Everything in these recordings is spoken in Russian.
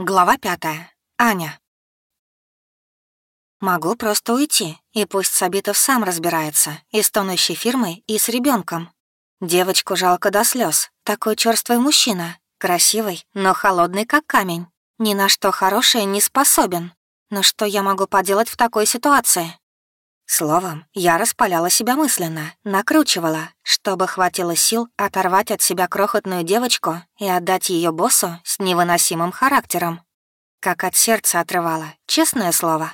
Глава пятая. Аня. Могу просто уйти, и пусть Сабитов сам разбирается и с тонущей фирмой, и с ребенком. Девочку жалко до слез. Такой черствый мужчина, красивый, но холодный, как камень. Ни на что хорошее не способен. Но что я могу поделать в такой ситуации? Словом, я распаляла себя мысленно, накручивала, чтобы хватило сил оторвать от себя крохотную девочку и отдать ее боссу с невыносимым характером. Как от сердца отрывала, честное слово.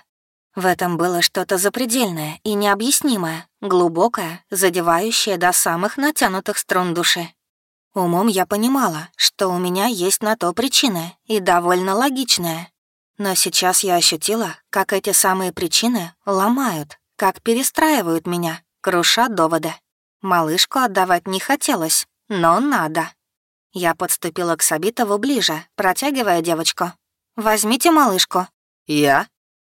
В этом было что-то запредельное и необъяснимое, глубокое, задевающее до самых натянутых струн души. Умом я понимала, что у меня есть на то причины, и довольно логичные. Но сейчас я ощутила, как эти самые причины ломают, как перестраивают меня, крушат доводы. Малышку отдавать не хотелось, но надо. Я подступила к Сабитову ближе, протягивая девочку. «Возьмите малышку». «Я?»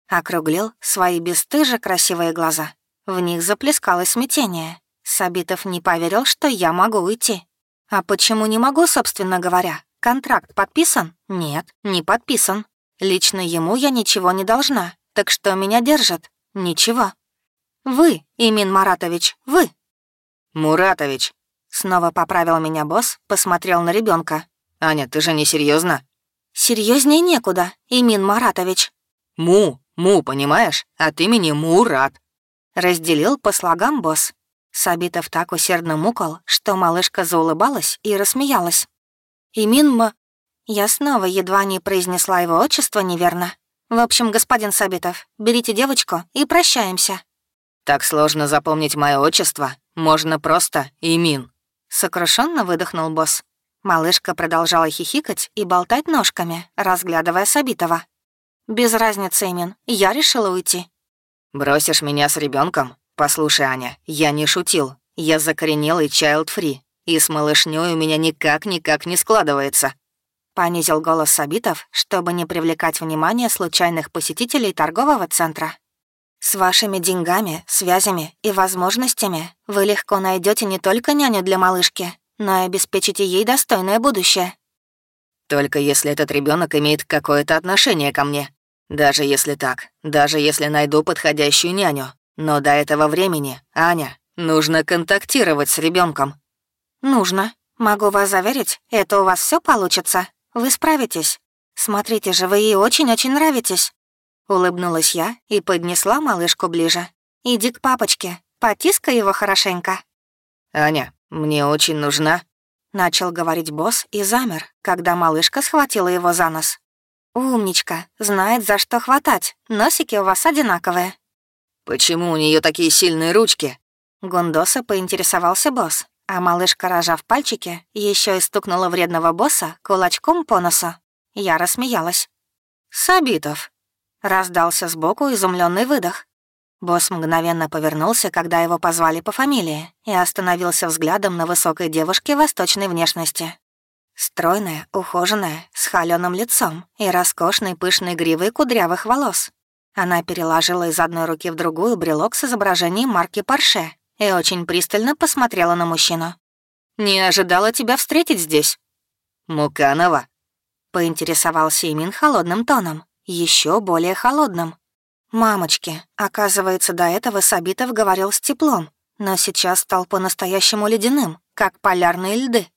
Округлил свои бесстыже красивые глаза. В них заплескалось смятение. Сабитов не поверил, что я могу уйти. А почему не могу, собственно говоря? Контракт подписан? Нет, не подписан. Лично ему я ничего не должна. Так что меня держат? Ничего. «Вы, Имин Маратович, вы». «Муратович», — снова поправил меня босс, посмотрел на ребенка. «Аня, ты же не серьезно? Серьезнее некуда, Имин Маратович». «Му, Му, понимаешь? От имени Мурат». Разделил по слогам босс. Сабитов так усердно мукал, что малышка заулыбалась и рассмеялась. «Имин Ма...» Я снова едва не произнесла его отчество неверно. «В общем, господин Сабитов, берите девочку и прощаемся». «Так сложно запомнить мое отчество. Можно просто Имин». Сокрушенно выдохнул босс. Малышка продолжала хихикать и болтать ножками, разглядывая Сабитова. «Без разницы, Имин, я решила уйти». «Бросишь меня с ребенком? Послушай, Аня, я не шутил. Я закоренелый child-free, и с малышней у меня никак-никак не складывается». Понизил голос Сабитов, чтобы не привлекать внимание случайных посетителей торгового центра. С вашими деньгами, связями и возможностями вы легко найдете не только няню для малышки, но и обеспечите ей достойное будущее. Только если этот ребенок имеет какое-то отношение ко мне. Даже если так, даже если найду подходящую няню. Но до этого времени, Аня, нужно контактировать с ребенком. Нужно. Могу вас заверить, это у вас все получится. Вы справитесь. Смотрите же, вы ей очень-очень нравитесь. Улыбнулась я и поднесла малышку ближе. «Иди к папочке, потискай его хорошенько». «Аня, мне очень нужна...» Начал говорить босс и замер, когда малышка схватила его за нос. «Умничка, знает, за что хватать. Носики у вас одинаковые». «Почему у нее такие сильные ручки?» Гундоса поинтересовался босс, а малышка, рожав пальчики, еще и стукнула вредного босса кулачком по носу. Я рассмеялась. «Сабитов, Раздался сбоку изумленный выдох. Босс мгновенно повернулся, когда его позвали по фамилии, и остановился взглядом на высокой девушке восточной внешности. Стройная, ухоженная, с холёным лицом и роскошной пышной гривой кудрявых волос. Она переложила из одной руки в другую брелок с изображением марки Порше и очень пристально посмотрела на мужчину. «Не ожидала тебя встретить здесь». «Муканова», — поинтересовался Имин холодным тоном еще более холодным. Мамочки, оказывается, до этого Сабитов говорил с теплом, но сейчас стал по-настоящему ледяным, как полярные льды.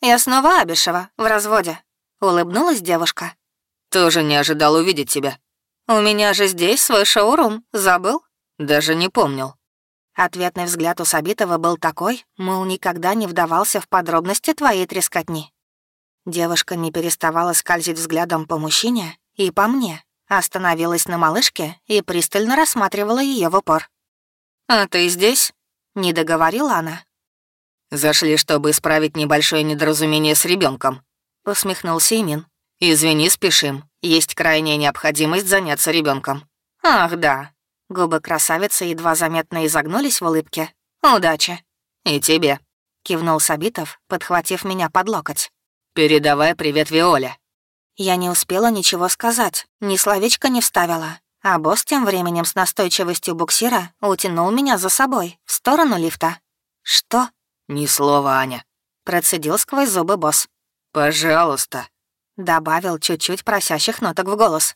«Я снова Абишева, в разводе», — улыбнулась девушка. «Тоже не ожидал увидеть тебя». «У меня же здесь свой шоурум, забыл?» «Даже не помнил». Ответный взгляд у Сабитова был такой, мол, никогда не вдавался в подробности твоей трескотни. Девушка не переставала скользить взглядом по мужчине, и по мне. Остановилась на малышке и пристально рассматривала ее в упор. «А ты здесь?» — не договорила она. «Зашли, чтобы исправить небольшое недоразумение с ребенком, усмехнулся Имин. «Извини, спешим. Есть крайняя необходимость заняться ребенком. «Ах, да». Губы красавицы едва заметно изогнулись в улыбке. «Удачи». «И тебе», — кивнул Сабитов, подхватив меня под локоть. «Передавай привет Виоле». Я не успела ничего сказать, ни словечко не вставила. А босс тем временем с настойчивостью буксира утянул меня за собой, в сторону лифта. «Что?» «Ни слова, Аня», — процедил сквозь зубы босс. «Пожалуйста». Добавил чуть-чуть просящих ноток в голос.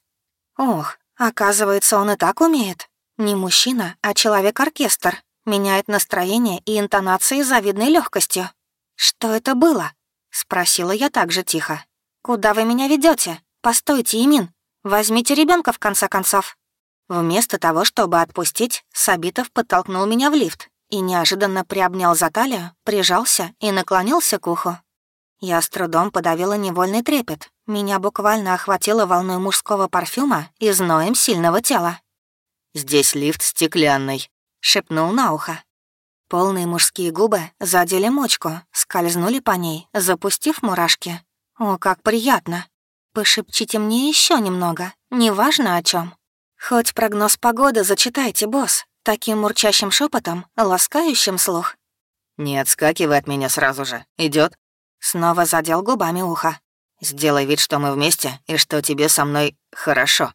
Ох, оказывается, он и так умеет. Не мужчина, а человек-оркестр. Меняет настроение и интонации завидной легкостью. «Что это было?» — спросила я также тихо. «Куда вы меня ведете? Постойте, Имин. Возьмите ребенка в конце концов». Вместо того, чтобы отпустить, Сабитов подтолкнул меня в лифт и неожиданно приобнял за талию, прижался и наклонился к уху. Я с трудом подавила невольный трепет. Меня буквально охватило волной мужского парфюма и зноем сильного тела. «Здесь лифт стеклянный», — шепнул на ухо. Полные мужские губы задели мочку, скользнули по ней, запустив мурашки. «О, как приятно! Пошепчите мне еще немного, неважно о чем. Хоть прогноз погоды зачитайте, босс, таким мурчащим шепотом, ласкающим слух». «Не отскакивай от меня сразу же. Идет. Снова задел губами ухо. «Сделай вид, что мы вместе, и что тебе со мной хорошо».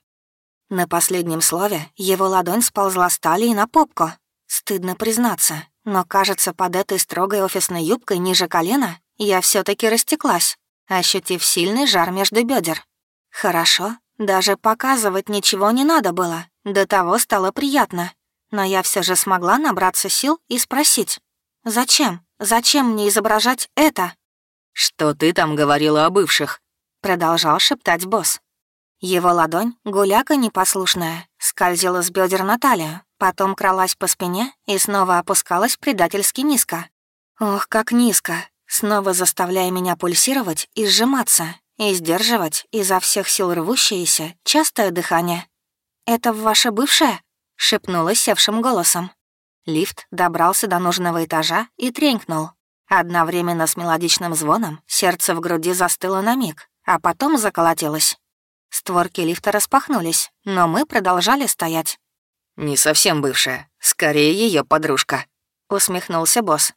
На последнем слове его ладонь сползла с талии на попку. Стыдно признаться, но, кажется, под этой строгой офисной юбкой ниже колена я все таки растеклась, ощутив сильный жар между бедер. Хорошо, даже показывать ничего не надо было, до того стало приятно. Но я все же смогла набраться сил и спросить, «Зачем? Зачем мне изображать это?» «Что ты там говорила о бывших?» — продолжал шептать босс. Его ладонь, гуляка непослушная, скользила с бедер на талию, потом кралась по спине и снова опускалась предательски низко. Ох, как низко, снова заставляя меня пульсировать и сжиматься, и сдерживать изо всех сил рвущееся, частое дыхание. «Это ваша бывшая?» — шепнула севшим голосом. Лифт добрался до нужного этажа и тренькнул, Одновременно с мелодичным звоном сердце в груди застыло на миг, а потом заколотилось. Створки лифта распахнулись, но мы продолжали стоять. «Не совсем бывшая, скорее ее подружка», — усмехнулся босс.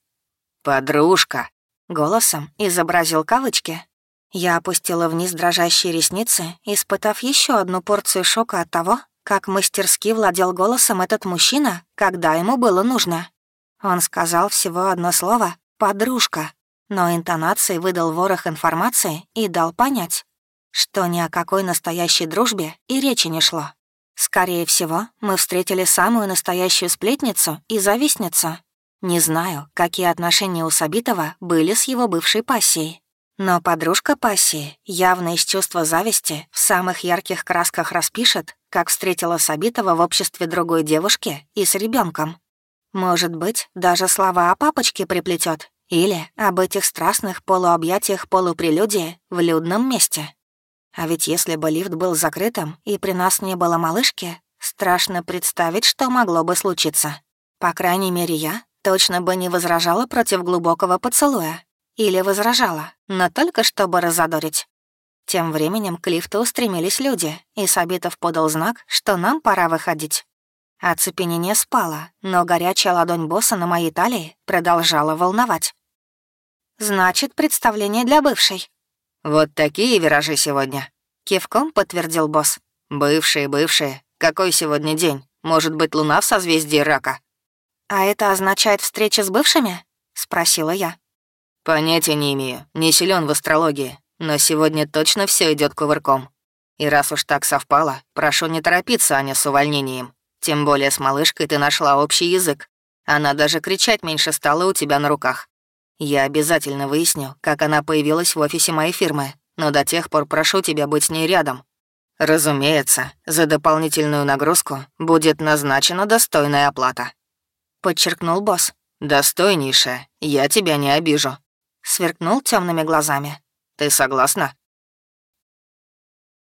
«Подружка», — голосом изобразил кавычки. Я опустила вниз дрожащие ресницы, испытав еще одну порцию шока от того, как мастерски владел голосом этот мужчина, когда ему было нужно. Он сказал всего одно слово, «подружка», но интонацией выдал ворох информации и дал понять, что ни о какой настоящей дружбе и речи не шло. Скорее всего, мы встретили самую настоящую сплетницу и завистницу. Не знаю, какие отношения у Сабитова были с его бывшей пассией. Но подружка пассии явно из чувства зависти в самых ярких красках распишет, как встретила Сабитова в обществе другой девушки и с ребенком. Может быть, даже слова о папочке приплетет или об этих страстных полуобъятиях полупрелюдии в людном месте. А ведь если бы лифт был закрытым и при нас не было малышки, страшно представить, что могло бы случиться. По крайней мере, я точно бы не возражала против глубокого поцелуя. Или возражала, но только чтобы разодорить. Тем временем к лифту устремились люди, и Сабитов подал знак, что нам пора выходить. Оцепенение спало, но горячая ладонь босса на моей талии продолжала волновать. «Значит, представление для бывшей». «Вот такие виражи сегодня», — кивком подтвердил босс. «Бывшие, бывшие. Какой сегодня день? Может быть, луна в созвездии рака?» «А это означает встреча с бывшими?» — спросила я. «Понятия не имею, не силен в астрологии, но сегодня точно все идет кувырком. И раз уж так совпало, прошу не торопиться, Аня, с увольнением. Тем более с малышкой ты нашла общий язык. Она даже кричать меньше стала у тебя на руках. Я обязательно выясню, как она появилась в офисе моей фирмы, но до тех пор прошу тебя быть с ней рядом. Разумеется, за дополнительную нагрузку будет назначена достойная оплата. Подчеркнул босс. Достойнейшая, я тебя не обижу. Сверкнул темными глазами. Ты согласна?